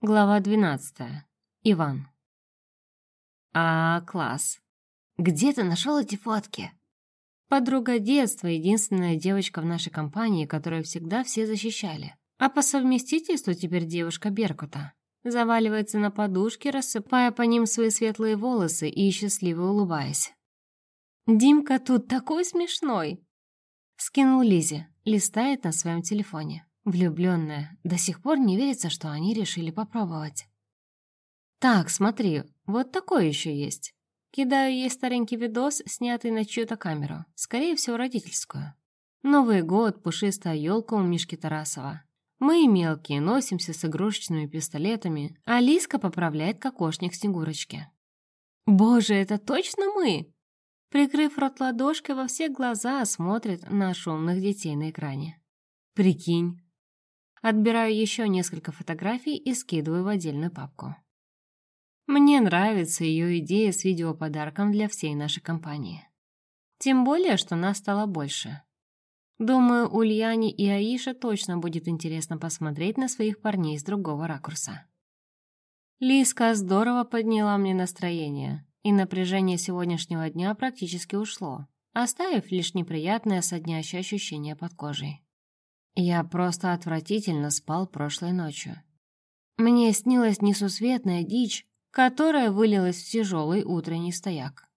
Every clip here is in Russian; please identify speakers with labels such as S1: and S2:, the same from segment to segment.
S1: Глава 12. Иван. А, класс. Где ты нашел эти фотки? Подруга детства, единственная девочка в нашей компании, которую всегда все защищали. А по совместительству теперь девушка Беркута. Заваливается на подушке, рассыпая по ним свои светлые волосы и счастливо улыбаясь. «Димка тут такой смешной!» Скинул Лизе, листает на своем телефоне. Влюбленная. До сих пор не верится, что они решили попробовать. Так, смотри, вот такой еще есть. Кидаю ей старенький видос, снятый на чью-то камеру. Скорее всего, родительскую. Новый год, пушистая елка у Мишки Тарасова. Мы мелкие, носимся с игрушечными пистолетами, а Лиска поправляет кокошник Снегурочки. «Боже, это точно мы!» Прикрыв рот ладошкой, во все глаза смотрит на шумных детей на экране. «Прикинь, Отбираю еще несколько фотографий и скидываю в отдельную папку. Мне нравится ее идея с видеоподарком для всей нашей компании. Тем более, что нас стало больше. Думаю, Ульяне и Аише точно будет интересно посмотреть на своих парней с другого ракурса. Лиска здорово подняла мне настроение, и напряжение сегодняшнего дня практически ушло, оставив лишь неприятное соднящее ощущение под кожей. Я просто отвратительно спал прошлой ночью. Мне снилась несусветная дичь, которая вылилась в тяжелый утренний стояк.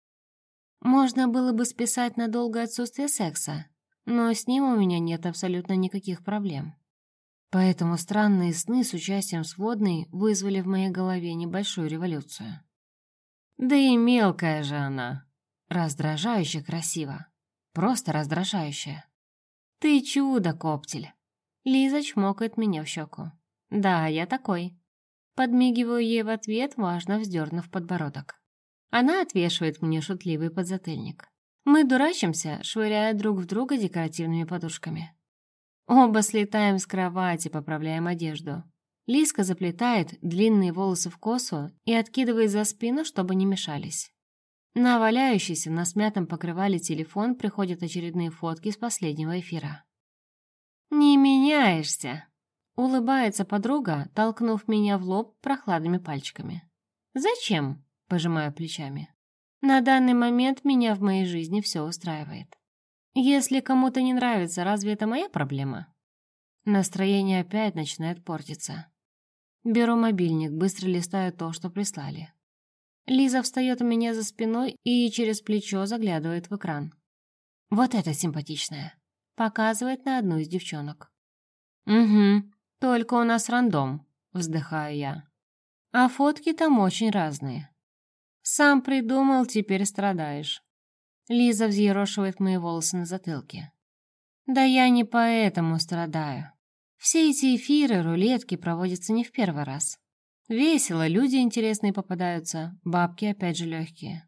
S1: Можно было бы списать на долгое отсутствие секса, но с ним у меня нет абсолютно никаких проблем. Поэтому странные сны с участием сводной вызвали в моей голове небольшую революцию. Да и мелкая же она. Раздражающе красиво. Просто раздражающая. «Ты чудо, коптель!» Лиза чмокает меня в щеку. «Да, я такой». Подмигиваю ей в ответ, важно вздернув подбородок. Она отвешивает мне шутливый подзатыльник. Мы дурачимся, швыряя друг в друга декоративными подушками. Оба слетаем с кровати, поправляем одежду. Лиска заплетает длинные волосы в косу и откидывает за спину, чтобы не мешались. На валяющийся на смятом покрывале телефон приходят очередные фотки с последнего эфира. «Не меняешься!» — улыбается подруга, толкнув меня в лоб прохладными пальчиками. «Зачем?» — пожимаю плечами. «На данный момент меня в моей жизни все устраивает. Если кому-то не нравится, разве это моя проблема?» Настроение опять начинает портиться. Беру мобильник, быстро листаю то, что прислали. Лиза встает у меня за спиной и через плечо заглядывает в экран. Вот это симпатичная. Показывает на одну из девчонок. «Угу, только у нас рандом», — вздыхаю я. «А фотки там очень разные. Сам придумал, теперь страдаешь». Лиза взъерошивает мои волосы на затылке. «Да я не поэтому страдаю. Все эти эфиры, рулетки проводятся не в первый раз. Весело, люди интересные попадаются, бабки опять же легкие.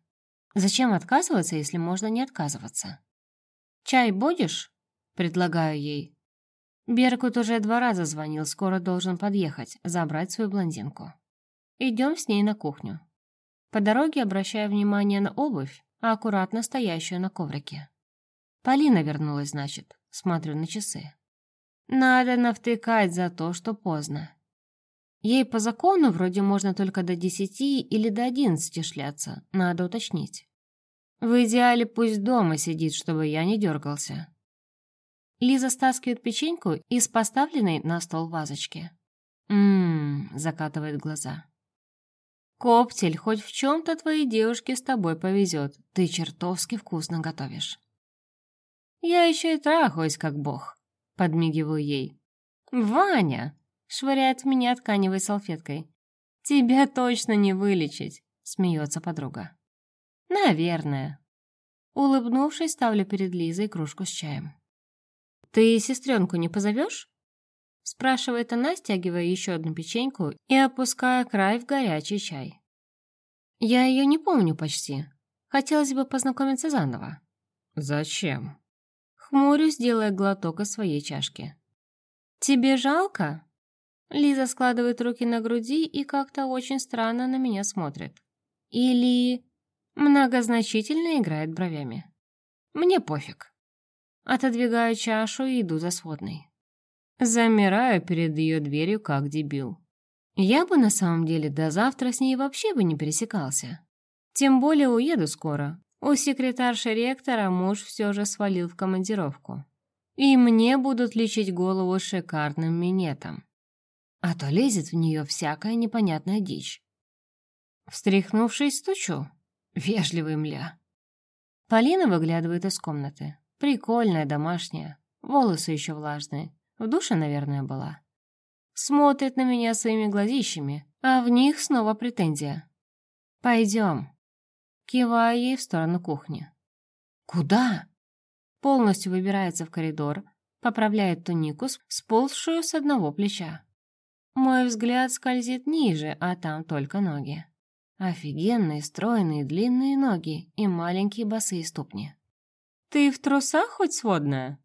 S1: Зачем отказываться, если можно не отказываться? «Чай будешь?» — предлагаю ей. Беркут уже два раза звонил, скоро должен подъехать, забрать свою блондинку. Идем с ней на кухню. По дороге обращаю внимание на обувь, а аккуратно стоящую на коврике. Полина вернулась, значит, смотрю на часы. Надо навтыкать за то, что поздно. Ей по закону вроде можно только до десяти или до одиннадцати шляться, надо уточнить. В идеале пусть дома сидит, чтобы я не дергался. Лиза стаскивает печеньку из поставленной на стол вазочки. «Ммм», — закатывает глаза. «Коптель, хоть в чем-то твоей девушке с тобой повезет, ты чертовски вкусно готовишь». «Я еще и трахаюсь, как бог», — подмигиваю ей. «Ваня!» Швыряет в меня тканевой салфеткой. «Тебя точно не вылечить», — смеется подруга. «Наверное». Улыбнувшись, ставлю перед Лизой кружку с чаем. «Ты сестренку не позовешь?» Спрашивает она, стягивая еще одну печеньку и опуская край в горячий чай. «Я ее не помню почти. Хотелось бы познакомиться заново». «Зачем?» Хмурюсь, делая глоток из своей чашки. «Тебе жалко?» Лиза складывает руки на груди и как-то очень странно на меня смотрит. Или многозначительно играет бровями. Мне пофиг. Отодвигаю чашу и иду за сводной. Замираю перед ее дверью, как дебил. Я бы на самом деле до завтра с ней вообще бы не пересекался. Тем более уеду скоро. У секретарши ректора муж все же свалил в командировку. И мне будут лечить голову шикарным минетом. А то лезет в нее всякая непонятная дичь. Встряхнувшись, стучу. Вежливый мля. Полина выглядывает из комнаты. Прикольная, домашняя. Волосы еще влажные. В душе, наверное, была. Смотрит на меня своими глазищами, а в них снова претензия. «Пойдем». Киваю ей в сторону кухни. «Куда?» Полностью выбирается в коридор, поправляет тунику, сползшую с одного плеча. Мой взгляд скользит ниже, а там только ноги. Офигенные, стройные, длинные ноги и маленькие босые ступни. «Ты в трусах хоть сводная?»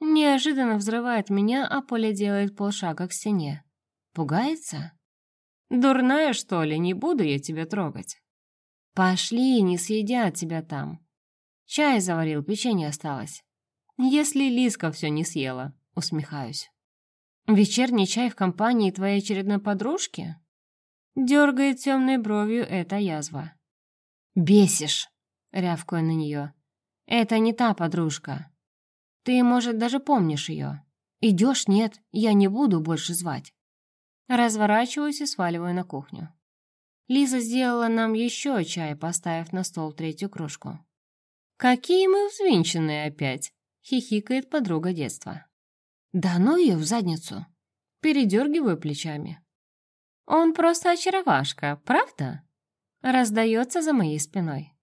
S1: Неожиданно взрывает меня, а Поля делает полшага к стене. Пугается? «Дурная, что ли? Не буду я тебя трогать». «Пошли, не съедят тебя там. Чай заварил, печенье осталось. Если Лиска все не съела», — усмехаюсь. «Вечерний чай в компании твоей очередной подружки?» Дергает темной бровью эта язва. «Бесишь!» — рявкаю на нее. «Это не та подружка. Ты, может, даже помнишь ее. Идешь, нет, я не буду больше звать». Разворачиваюсь и сваливаю на кухню. Лиза сделала нам еще чай, поставив на стол третью кружку. «Какие мы взвинченные опять!» — хихикает подруга детства. «Да ну ее в задницу!» Передергиваю плечами. Он просто очаровашка, правда?» Раздается за моей спиной.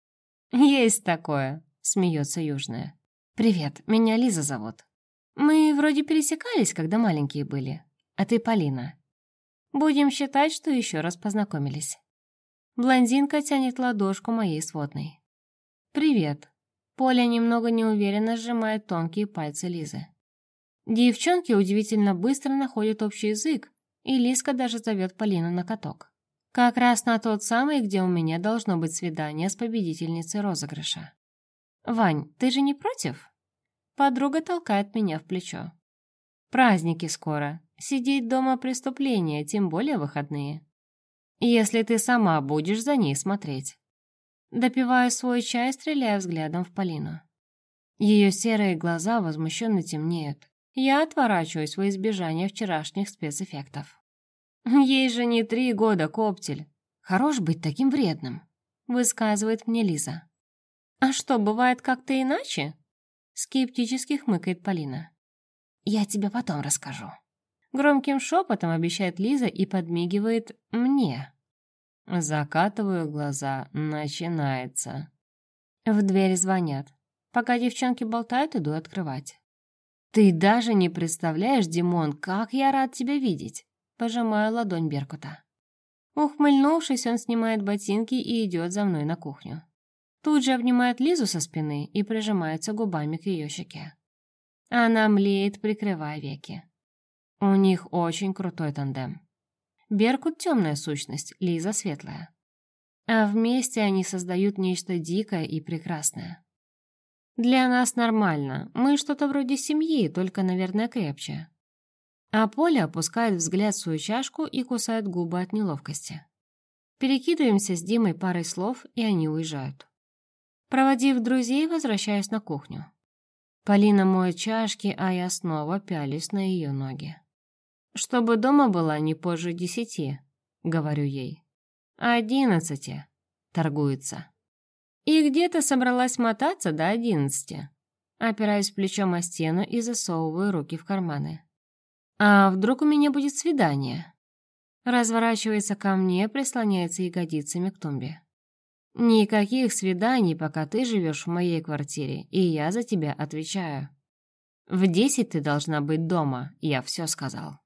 S1: «Есть такое», — смеется Южная. «Привет, меня Лиза зовут. Мы вроде пересекались, когда маленькие были. А ты Полина. Будем считать, что еще раз познакомились». Блондинка тянет ладошку моей сводной. «Привет». Поля немного неуверенно сжимает тонкие пальцы Лизы. Девчонки удивительно быстро находят общий язык, и Лиска даже зовет Полину на каток. Как раз на тот самый, где у меня должно быть свидание с победительницей розыгрыша. «Вань, ты же не против?» Подруга толкает меня в плечо. «Праздники скоро. Сидеть дома преступление, тем более выходные. Если ты сама будешь за ней смотреть». Допиваю свой чай, стреляя взглядом в Полину. Ее серые глаза возмущенно темнеют. Я отворачиваюсь во избежание вчерашних спецэффектов. «Ей же не три года, Коптель. Хорош быть таким вредным», — высказывает мне Лиза. «А что, бывает как-то иначе?» Скептически хмыкает Полина. «Я тебе потом расскажу». Громким шепотом обещает Лиза и подмигивает мне. Закатываю глаза. Начинается. В дверь звонят. Пока девчонки болтают, иду открывать. «Ты даже не представляешь, Димон, как я рад тебя видеть!» Пожимаю ладонь Беркута. Ухмыльнувшись, он снимает ботинки и идет за мной на кухню. Тут же обнимает Лизу со спины и прижимается губами к ее щеке. Она млеет, прикрывая веки. У них очень крутой тандем. Беркут — темная сущность, Лиза — светлая. А вместе они создают нечто дикое и прекрасное. Для нас нормально. Мы что-то вроде семьи, только, наверное, крепче. А Поля опускает взгляд в свою чашку и кусает губы от неловкости. Перекидываемся с Димой парой слов, и они уезжают. Проводив друзей, возвращаюсь на кухню. Полина моет чашки, а я снова пялюсь на ее ноги. «Чтобы дома была не позже десяти», — говорю ей. «Одиннадцати», — торгуется. И где-то собралась мотаться до одиннадцати. Опираюсь плечом о стену и засовываю руки в карманы. А вдруг у меня будет свидание? Разворачивается ко мне, прислоняется ягодицами к тумбе. Никаких свиданий, пока ты живешь в моей квартире, и я за тебя отвечаю. В десять ты должна быть дома, я все сказал.